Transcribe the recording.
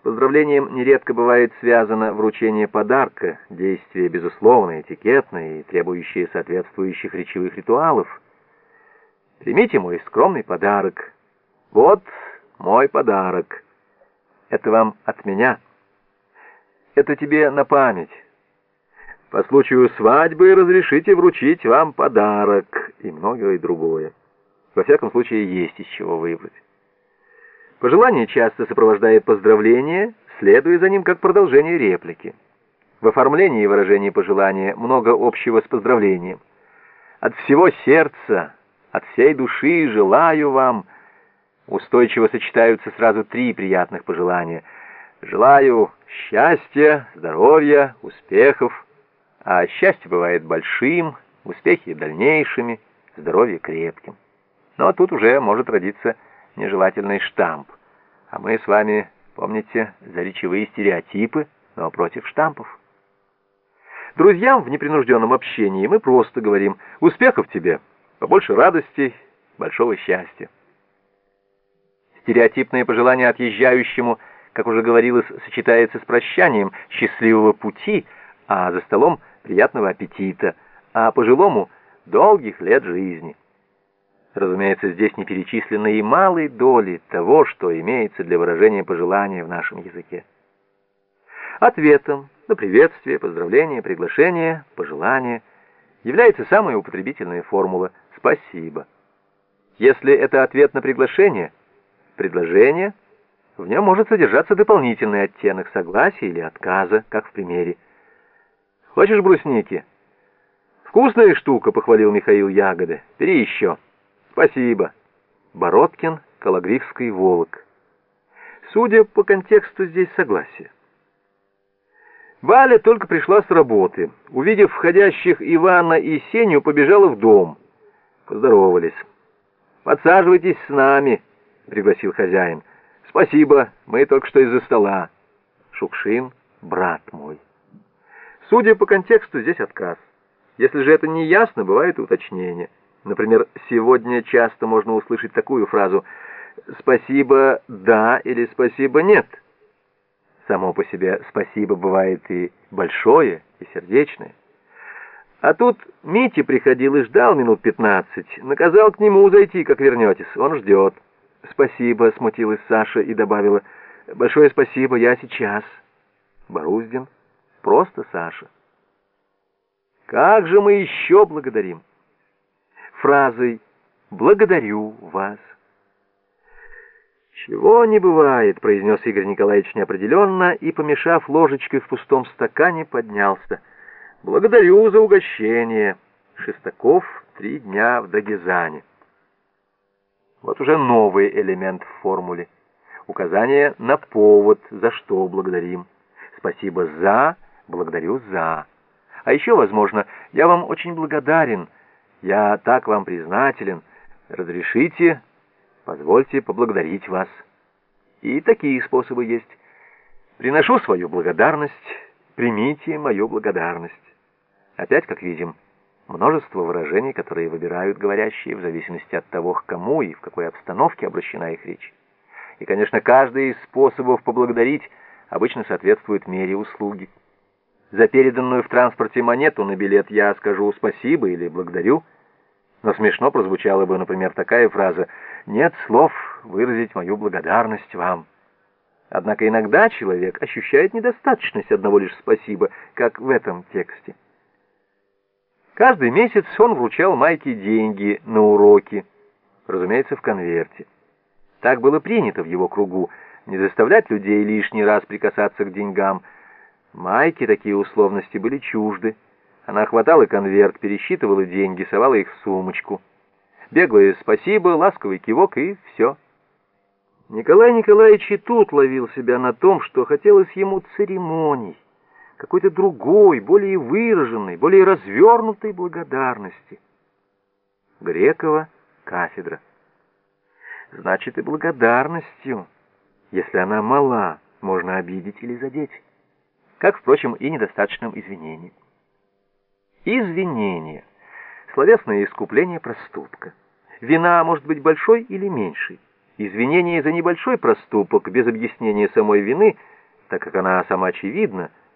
С поздравлением нередко бывает связано вручение подарка, действие безусловное, этикетное и требующее соответствующих речевых ритуалов. Примите мой скромный подарок. Вот мой подарок. Это вам от меня. Это тебе на память. По случаю свадьбы разрешите вручить вам подарок и многое другое. Во всяком случае, есть из чего выбрать. Пожелание часто сопровождает поздравление, следуя за ним как продолжение реплики. В оформлении выражения пожелания много общего с поздравлением. От всего сердца, от всей души желаю вам. Устойчиво сочетаются сразу три приятных пожелания. Желаю счастья, здоровья, успехов. А счастье бывает большим, успехи дальнейшими, здоровье крепким. Но тут уже может родиться нежелательный штамп. А мы с вами, помните, за речевые стереотипы, но против штампов. Друзьям в непринужденном общении мы просто говорим «Успехов тебе, побольше радостей, большого счастья». Стереотипное пожелание отъезжающему, как уже говорилось, сочетается с прощанием «счастливого пути», а за столом «приятного аппетита», а пожилому «долгих лет жизни». Разумеется, здесь не перечислены и малые доли того, что имеется для выражения пожелания в нашем языке. Ответом на приветствие, поздравление, приглашение, пожелание является самая употребительная формула «спасибо». Если это ответ на приглашение, предложение, в нем может содержаться дополнительный оттенок согласия или отказа, как в примере. «Хочешь брусники?» «Вкусная штука», — похвалил Михаил ягоды. «Бери еще». Спасибо. Бородкин, Калагрифский Волок. Судя по контексту, здесь согласие. Валя только пришла с работы. Увидев входящих Ивана и Сеню, побежала в дом. Поздоровались. «Подсаживайтесь с нами», — пригласил хозяин. «Спасибо, мы только что из-за стола». Шукшин — брат мой. Судя по контексту, здесь отказ. Если же это не ясно, бывает уточнение. Например, сегодня часто можно услышать такую фразу «спасибо да» или «спасибо нет». Само по себе «спасибо» бывает и большое, и сердечное. А тут Митя приходил и ждал минут пятнадцать. Наказал к нему зайти, как вернетесь. Он ждет. «Спасибо», — смутилась Саша и добавила. «Большое спасибо, я сейчас». Боруздин. Просто Саша. Как же мы еще благодарим? Фразой «Благодарю вас». «Чего не бывает», — произнес Игорь Николаевич неопределенно и, помешав ложечкой в пустом стакане, поднялся. «Благодарю за угощение». Шестаков три дня в Дагезане. Вот уже новый элемент в формуле. Указание на повод, за что благодарим. Спасибо за, благодарю за. А еще, возможно, я вам очень благодарен — я так вам признателен. Разрешите, позвольте поблагодарить вас. И такие способы есть. Приношу свою благодарность, примите мою благодарность. Опять, как видим, множество выражений, которые выбирают говорящие в зависимости от того, к кому и в какой обстановке обращена их речь. И, конечно, каждый из способов поблагодарить обычно соответствует мере услуги. За переданную в транспорте монету на билет я скажу спасибо или благодарю, но смешно прозвучала бы, например, такая фраза «Нет слов выразить мою благодарность вам». Однако иногда человек ощущает недостаточность одного лишь «спасибо», как в этом тексте. Каждый месяц он вручал Майке деньги на уроки, разумеется, в конверте. Так было принято в его кругу, не заставлять людей лишний раз прикасаться к деньгам – Майке такие условности были чужды. Она хватала конверт, пересчитывала деньги, совала их в сумочку. Беглое спасибо, ласковый кивок и все. Николай Николаевич и тут ловил себя на том, что хотелось ему церемоний, какой-то другой, более выраженной, более развернутой благодарности. Грекова кафедра. Значит, и благодарностью, если она мала, можно обидеть или задеть как, впрочем, и недостаточным извинением. Извинение. Словесное искупление проступка. Вина может быть большой или меньшей. Извинение за небольшой проступок, без объяснения самой вины, так как она сама очевидна,